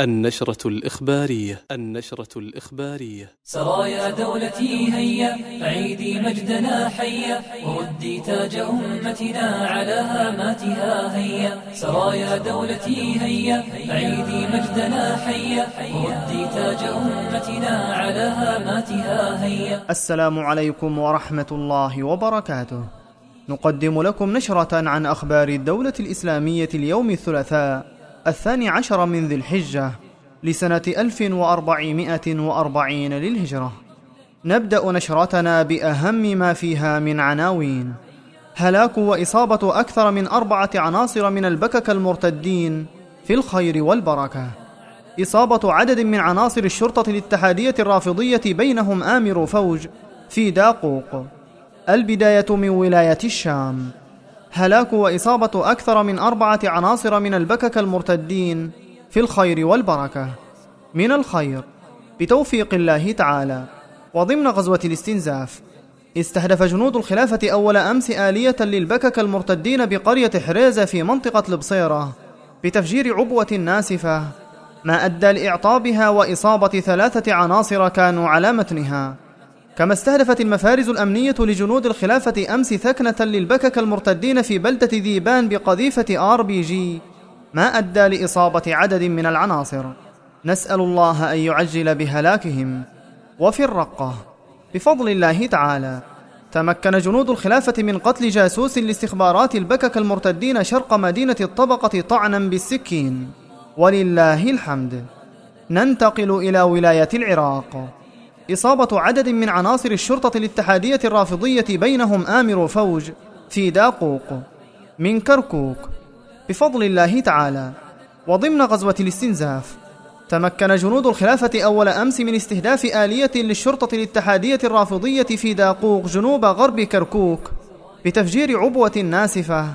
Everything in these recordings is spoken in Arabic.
النشرة الإخبارية النشرة الإخبارية. سرايا دولتي هيا عيدي مجدنا حيا وردي تاج أمتنا على هاماتها هيا. سرايا دولتي هيا عيدي مجدنا حيا وردي تاج أمتنا على هاماتها هيا. السلام عليكم ورحمة الله وبركاته. نقدم لكم نشرة عن أخبار الدولة الإسلامية اليوم الثلاثاء. الثاني عشر من ذي الحجة لسنة 1440 للهجرة. نبدأ نشرتنا بأهم ما فيها من عناوين. هلاك وإصابة أكثر من أربعة عناصر من البكك المرتدين في الخير والبركة. إصابة عدد من عناصر الشرطة الاتحادية الرافضية بينهم آمر فوج في داقوق. البداية من ولاية الشام. هلاك وإصابة أكثر من أربعة عناصر من البكك المرتدين في الخير والبركة. من الخير بتوفيق الله تعالى. وضمن غزوة الاستنزاف استهدف جنود الخلافة أول أمس آلية للبكك المرتدين بقرية حريزة في منطقة البصيرة بتفجير عبوة ناسفة ما أدى لإعطابها وإصابة ثلاثة عناصر كانوا على متنها. كما استهدفت المفارز الأمنية لجنود الخلافة أمس ثكنة للبكك المرتدين في بلدة ذيبان بقذيفة آر بي جي. ما أدى لإصابة عدد من العناصر. نسأل الله أن يعجل بهلاكهم. وفي الرقة بفضل الله تعالى تمكن جنود الخلافة من قتل جاسوس لاستخبارات البكك المرتدين شرق مدينة الطبقة طعنا بالسكين. ولله الحمد. ننتقل إلى ولاية العراق. إصابة عدد من عناصر الشرطة الاتحادية الرافضية بينهم آمر فوج في داقوق من كركوك. بفضل الله تعالى وضمن غزوة الاستنزاف تمكن جنود الخلافة أول أمس من استهداف آلية للشرطة الاتحادية الرافضية في داقوق جنوب غرب كركوك بتفجير عبوة ناسفة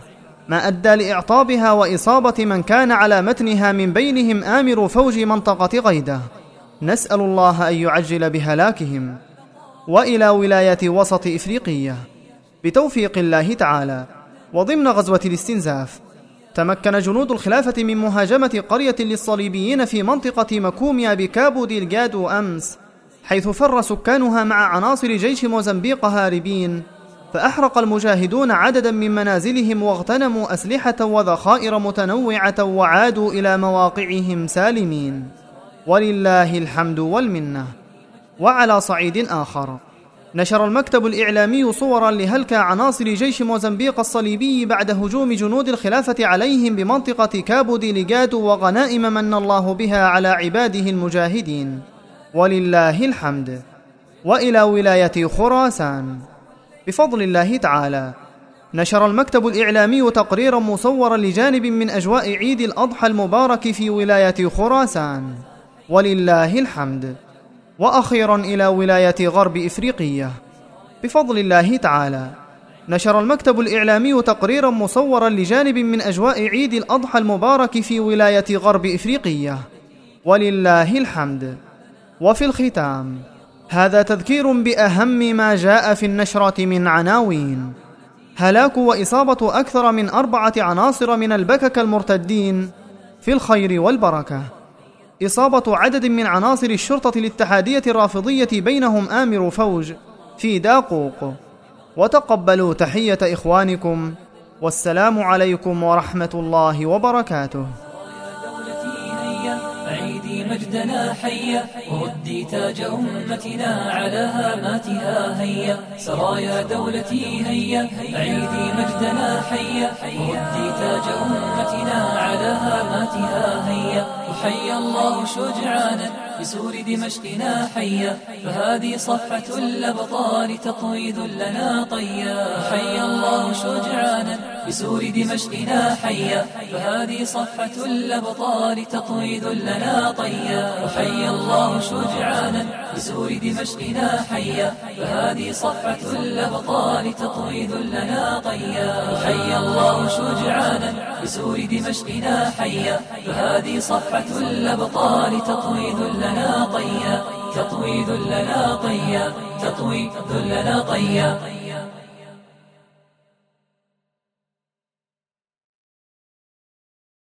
ما أدى لإعطابها وإصابة من كان على متنها من بينهم آمر فوج منطقة غيدة. نسأل الله أن يعجل بهلاكهم وإلى ولاية وسط إفريقية. بتوفيق الله تعالى وضمن غزوة الاستنزاف تمكن جنود الخلافة من مهاجمة قرية للصليبيين في منطقة مكوميا بكابو ديلجادو أمس حيث فر سكانها مع عناصر جيش موزمبيق هاربين فأحرق المجاهدون عددا من منازلهم واغتنموا أسلحة وذخائر متنوعة وعادوا إلى مواقعهم سالمين. ولله الحمد والمنة. وعلى صعيد آخر. نشر المكتب الإعلامي صورا لهلك عناصر جيش موزمبيق الصليبي بعد هجوم جنود الخلافة عليهم بمنطقة كابو ديليغادو وغنائم من الله بها على عباده المجاهدين. ولله الحمد. وإلى ولاية خراسان. بفضل الله تعالى. نشر المكتب الإعلامي تقريرا مصورا لجانب من أجواء عيد الأضحى المبارك في ولاية خراسان. ولله الحمد. وأخيرا إلى ولاية غرب إفريقية. بفضل الله تعالى نشر المكتب الإعلامي تقريرا مصورا لجانب من أجواء عيد الأضحى المبارك في ولاية غرب إفريقية. ولله الحمد. وفي الختام هذا تذكير بأهم ما جاء في النشرة من عناوين. هلاك وإصابة أكثر من أربعة عناصر من البكك المرتدين في الخير والبركة. إصابة عدد من عناصر الشرطة الاتحادية الرافضية بينهم آمر فوج في داقوق. وتقبلوا تحية إخوانكم والسلام عليكم ورحمة الله وبركاته. مجدنا حيا وردي تاج أمتنا على هاماتها هيا. سرايا دولتي هيا عيدي مجدنا حيا وردي تاج أمتنا على هاماتها هيا وحي الله شجعانا بسور دمشقنا حيا فهذه صفحة الأبطال تطوي ذلنا طيا. حي الله شجعانا بسور دمشقنا حيا فهذه صفحة الأبطال تطوي ذلنا طيا. وحي الله شجعانا بسور دمشقنا حيا فهذه صفحة الأبطال تطوي ذلنا طيا. وحي الله شجعانا بسور دمشقنا حيا فهذه صفحة الأبطال تطوي ذلنا طيا. تطوي ذلنا طيا تطوي ذلنا طيا.